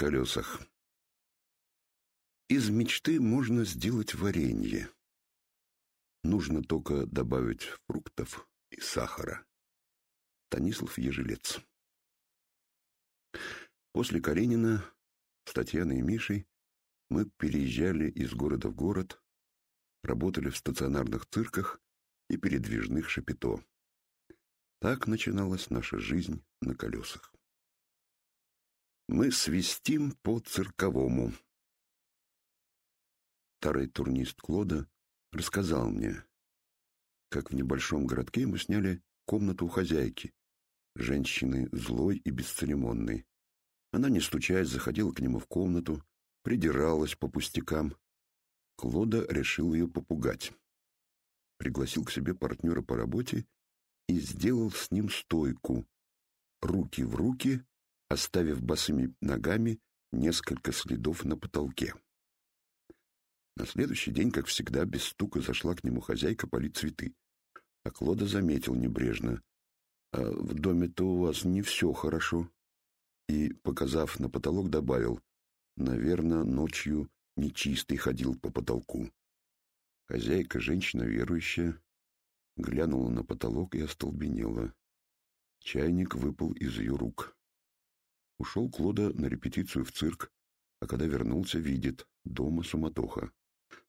колесах. Из мечты можно сделать варенье. Нужно только добавить фруктов и сахара. Танислав Ежелец. После Каренина с Татьяной и Мишей мы переезжали из города в город, работали в стационарных цирках и передвижных шапито. Так начиналась наша жизнь на колесах. Мы свистим по-цирковому. Старый турнист Клода рассказал мне, как в небольшом городке мы сняли комнату у хозяйки, женщины злой и бесцеремонной. Она, не стучаясь, заходила к нему в комнату, придиралась по пустякам. Клода решил ее попугать. Пригласил к себе партнера по работе и сделал с ним стойку, руки в руки, оставив босыми ногами несколько следов на потолке. На следующий день, как всегда, без стука зашла к нему хозяйка полить цветы. А Клода заметил небрежно. «А в доме-то у вас не все хорошо». И, показав на потолок, добавил. «Наверное, ночью нечистый ходил по потолку». Хозяйка, женщина верующая, глянула на потолок и остолбенела. Чайник выпал из ее рук. Ушел Клода на репетицию в цирк, а когда вернулся, видит, дома суматоха.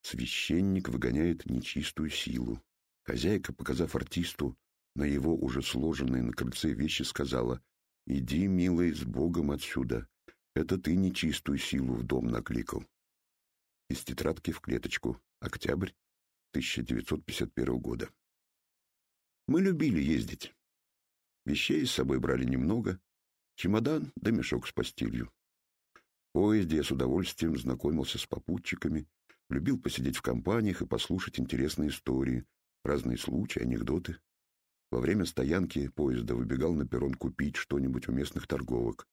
Священник выгоняет нечистую силу. Хозяйка, показав артисту на его уже сложенные на крыльце вещи, сказала, «Иди, милый, с Богом отсюда. Это ты нечистую силу в дом накликал». Из тетрадки в клеточку. Октябрь 1951 года. Мы любили ездить. Вещей с собой брали немного. Чемодан да мешок с постелью. В поезде я с удовольствием знакомился с попутчиками, Любил посидеть в компаниях и послушать интересные истории, разные случаи, анекдоты. Во время стоянки поезда выбегал на перрон купить что-нибудь у местных торговок.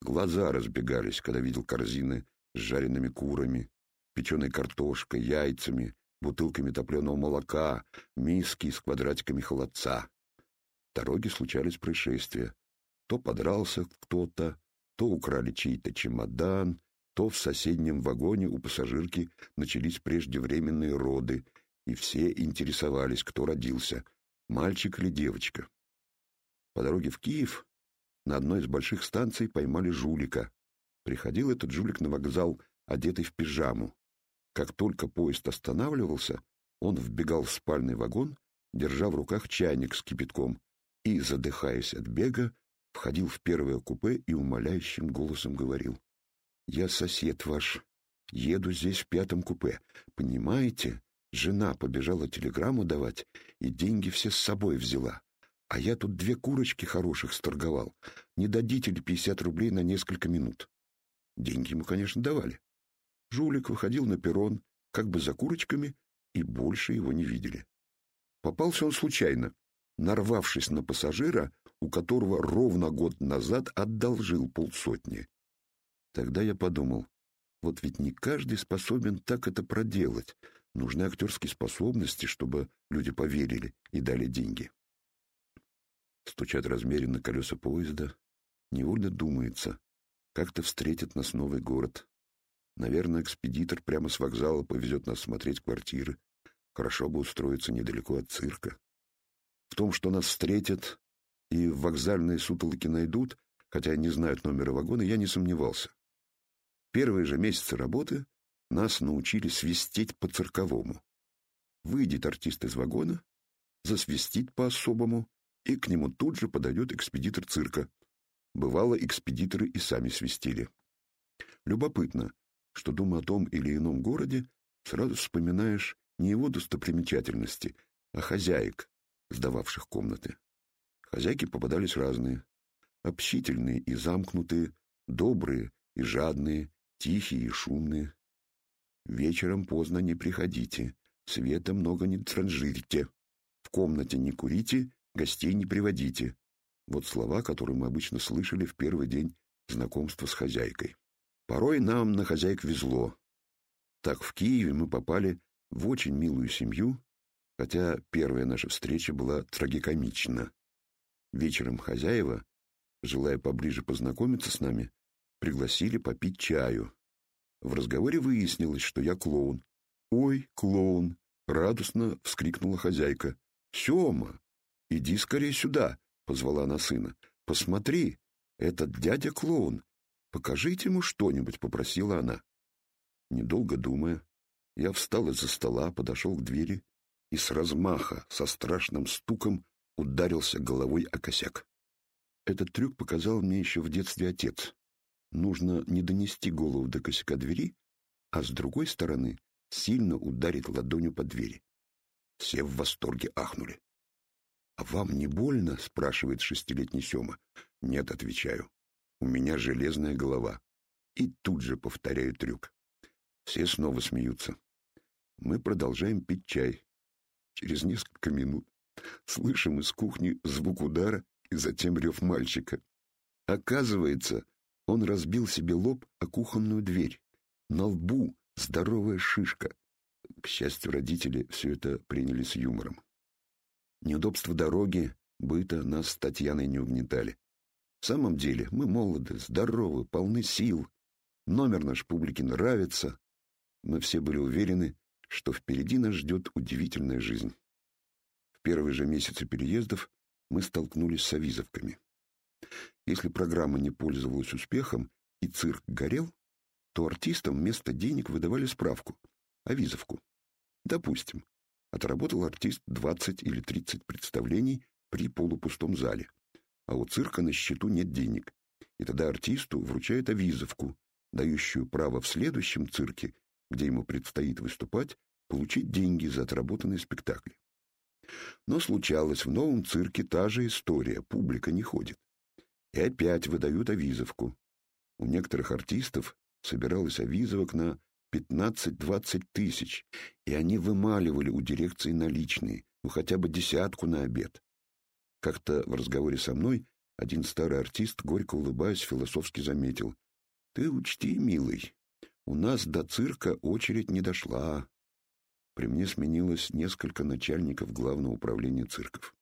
Глаза разбегались, когда видел корзины с жареными курами, печеной картошкой, яйцами, бутылками топленого молока, миски с квадратиками холодца. В дороге случались происшествия. То подрался кто-то, то украли чей-то чемодан, то в соседнем вагоне у пассажирки начались преждевременные роды, и все интересовались, кто родился, мальчик или девочка. По дороге в Киев на одной из больших станций поймали жулика. Приходил этот жулик на вокзал, одетый в пижаму. Как только поезд останавливался, он вбегал в спальный вагон, держа в руках чайник с кипятком, и, задыхаясь от бега, входил в первое купе и умоляющим голосом говорил я сосед ваш. Еду здесь в пятом купе. Понимаете? Жена побежала телеграмму давать, и деньги все с собой взяла. А я тут две курочки хороших сторговал. Не дадите ли пятьдесят рублей на несколько минут? Деньги ему, конечно, давали. Жулик выходил на перрон, как бы за курочками, и больше его не видели. Попался он случайно, нарвавшись на пассажира, у которого ровно год назад одолжил полсотни. Тогда я подумал, вот ведь не каждый способен так это проделать. Нужны актерские способности, чтобы люди поверили и дали деньги. Стучат размеренно колеса поезда. Невольно думается, как-то встретит нас новый город. Наверное, экспедитор прямо с вокзала повезет нас смотреть квартиры. Хорошо бы устроиться недалеко от цирка. В том, что нас встретят и в вокзальные сутолоки найдут, хотя не знают номера вагона, я не сомневался. Первые же месяцы работы нас научили свистеть по-цирковому. Выйдет артист из вагона, засвистит по-особому, и к нему тут же подойдет экспедитор цирка. Бывало, экспедиторы и сами свистели. Любопытно, что, думая о том или ином городе, сразу вспоминаешь не его достопримечательности, а хозяек, сдававших комнаты. Хозяйки попадались разные. Общительные и замкнутые, добрые и жадные, тихие и шумные. Вечером поздно не приходите, света много не транжирите, в комнате не курите, гостей не приводите. Вот слова, которые мы обычно слышали в первый день знакомства с хозяйкой. Порой нам на хозяйк везло. Так в Киеве мы попали в очень милую семью, хотя первая наша встреча была трагикомична. Вечером хозяева, желая поближе познакомиться с нами, пригласили попить чаю. В разговоре выяснилось, что я клоун. «Ой, клоун!» — радостно вскрикнула хозяйка. «Сема, иди скорее сюда!» — позвала она сына. «Посмотри, этот дядя клоун. Покажите ему что-нибудь», — попросила она. Недолго думая, я встал из-за стола, подошел к двери и с размаха, со страшным стуком, ударился головой о косяк. Этот трюк показал мне еще в детстве отец. Нужно не донести голову до косяка двери, а с другой стороны сильно ударить ладонью по двери. Все в восторге ахнули. «А вам не больно?» — спрашивает шестилетний Сема. «Нет», — отвечаю. «У меня железная голова». И тут же повторяю трюк. Все снова смеются. Мы продолжаем пить чай. Через несколько минут слышим из кухни звук удара и затем рев мальчика. Оказывается, он разбил себе лоб о кухонную дверь. На лбу здоровая шишка. К счастью, родители все это приняли с юмором. Неудобства дороги, быта нас с Татьяной не угнетали. В самом деле, мы молоды, здоровы, полны сил. Номер наш публике нравится. Мы все были уверены, что впереди нас ждет удивительная жизнь. Первые же месяцы переездов мы столкнулись с авизовками. Если программа не пользовалась успехом и цирк горел, то артистам вместо денег выдавали справку, авизовку. Допустим, отработал артист 20 или 30 представлений при полупустом зале, а у цирка на счету нет денег, и тогда артисту вручают авизовку, дающую право в следующем цирке, где ему предстоит выступать, получить деньги за отработанный спектакль. Но случалось в новом цирке та же история, публика не ходит. И опять выдают авизовку. У некоторых артистов собиралось авизовок на 15-20 тысяч, и они вымаливали у дирекции наличные, ну хотя бы десятку на обед. Как-то в разговоре со мной один старый артист, горько улыбаясь, философски заметил. «Ты учти, милый, у нас до цирка очередь не дошла». При мне сменилось несколько начальников главного управления цирков.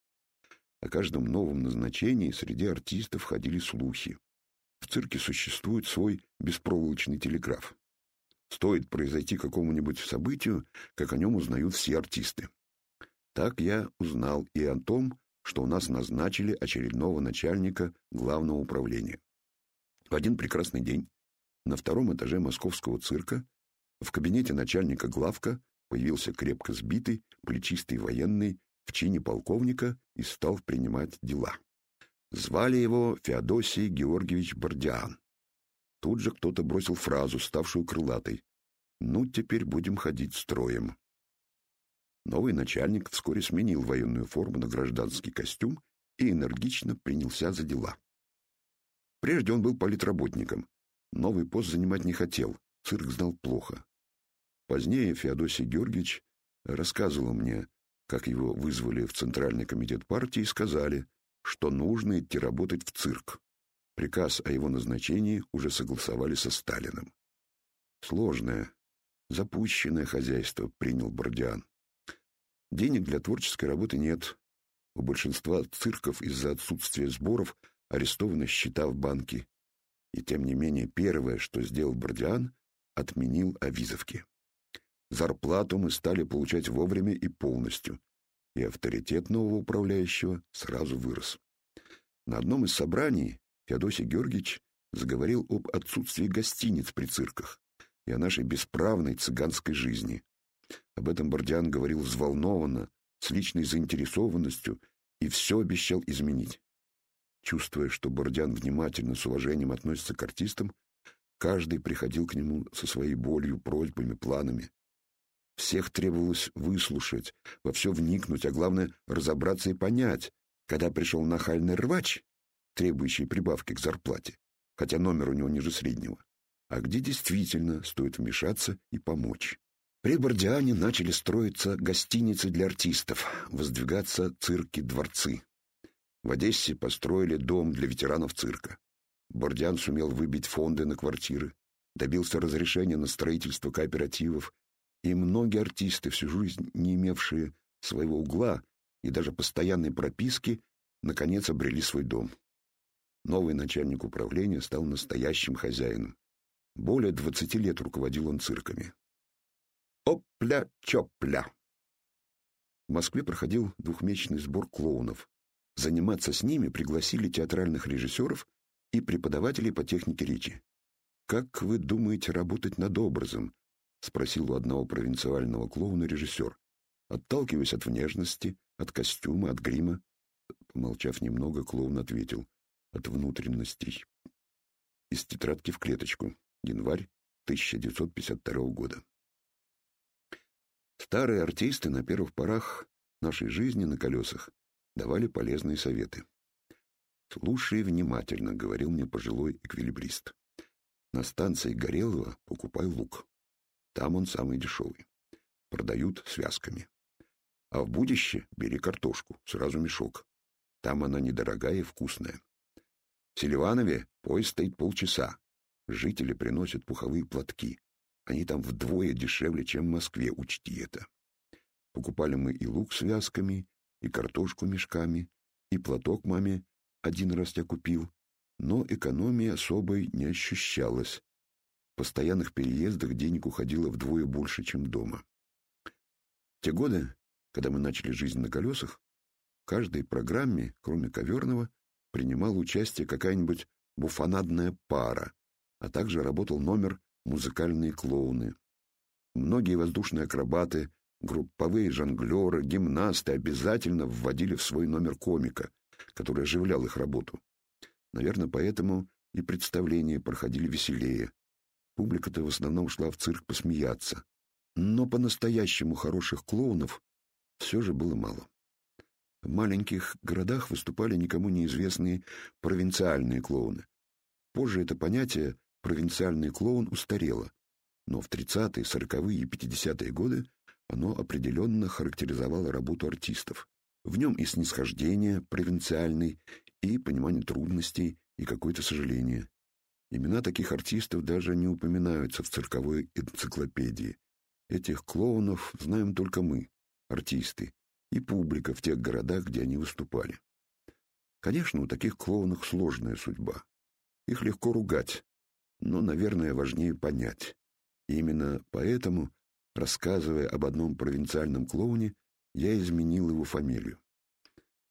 О каждом новом назначении среди артистов ходили слухи. В цирке существует свой беспроволочный телеграф. Стоит произойти какому-нибудь событию, как о нем узнают все артисты. Так я узнал и о том, что у нас назначили очередного начальника главного управления. В один прекрасный день на втором этаже московского цирка в кабинете начальника главка появился крепко сбитый, плечистый военный в чине полковника и стал принимать дела. Звали его Феодосий Георгиевич Бордиан. Тут же кто-то бросил фразу, ставшую крылатой. «Ну, теперь будем ходить строем». Новый начальник вскоре сменил военную форму на гражданский костюм и энергично принялся за дела. Прежде он был политработником. Новый пост занимать не хотел, цирк знал плохо. Позднее Феодосий Георгиевич рассказывал мне, как его вызвали в Центральный комитет партии и сказали, что нужно идти работать в цирк. Приказ о его назначении уже согласовали со Сталиным. Сложное, запущенное хозяйство принял Бордиан. Денег для творческой работы нет. У большинства цирков из-за отсутствия сборов арестованы счета в банке. И тем не менее первое, что сделал Бордиан, отменил авизовки. Зарплату мы стали получать вовремя и полностью, и авторитет нового управляющего сразу вырос. На одном из собраний Феодосий Георгиевич заговорил об отсутствии гостиниц при цирках и о нашей бесправной цыганской жизни. Об этом Бордиан говорил взволнованно, с личной заинтересованностью и все обещал изменить. Чувствуя, что Бордиан внимательно, с уважением относится к артистам, каждый приходил к нему со своей болью, просьбами, планами. Всех требовалось выслушать, во все вникнуть, а главное — разобраться и понять, когда пришел нахальный рвач, требующий прибавки к зарплате, хотя номер у него ниже среднего, а где действительно стоит вмешаться и помочь. При Бордиане начали строиться гостиницы для артистов, воздвигаться цирки-дворцы. В Одессе построили дом для ветеранов цирка. Бордиан сумел выбить фонды на квартиры, добился разрешения на строительство кооперативов и многие артисты, всю жизнь не имевшие своего угла и даже постоянной прописки, наконец обрели свой дом. Новый начальник управления стал настоящим хозяином. Более двадцати лет руководил он цирками. Опля-чопля! В Москве проходил двухмесячный сбор клоунов. Заниматься с ними пригласили театральных режиссеров и преподавателей по технике речи. «Как вы думаете работать над образом?» — спросил у одного провинциального клоуна режиссер. Отталкиваясь от внешности, от костюма, от грима. Помолчав немного, клоун ответил. От внутренностей. Из тетрадки в клеточку. Январь 1952 года. Старые артисты на первых порах нашей жизни на колесах давали полезные советы. «Слушай внимательно», — говорил мне пожилой эквилибрист. «На станции Горелого покупай лук. Там он самый дешевый. Продают связками. А в будущее бери картошку, сразу мешок. Там она недорогая и вкусная. В Селиванове поезд стоит полчаса. Жители приносят пуховые платки. Они там вдвое дешевле, чем в Москве, учти это. Покупали мы и лук связками, и картошку мешками, и платок маме один раз я купил, но экономии особой не ощущалось. Постоянных переездах денег уходило вдвое больше, чем дома. Те годы, когда мы начали жизнь на колесах, в каждой программе, кроме коверного, принимала участие какая-нибудь буфонадная пара, а также работал номер музыкальные клоуны. Многие воздушные акробаты, групповые жонглеры, гимнасты обязательно вводили в свой номер комика, который оживлял их работу. Наверное, поэтому и представления проходили веселее. Публика-то в основном шла в цирк посмеяться. Но по-настоящему хороших клоунов все же было мало. В маленьких городах выступали никому неизвестные провинциальные клоуны. Позже это понятие провинциальный клоун устарело, но в 30-е, 40-е и 50-е годы оно определенно характеризовало работу артистов. В нем и снисхождение провинциальный, и понимание трудностей, и какое-то сожаление. Имена таких артистов даже не упоминаются в цирковой энциклопедии. Этих клоунов знаем только мы, артисты, и публика в тех городах, где они выступали. Конечно, у таких клоунов сложная судьба. Их легко ругать, но, наверное, важнее понять. И именно поэтому, рассказывая об одном провинциальном клоуне, я изменил его фамилию.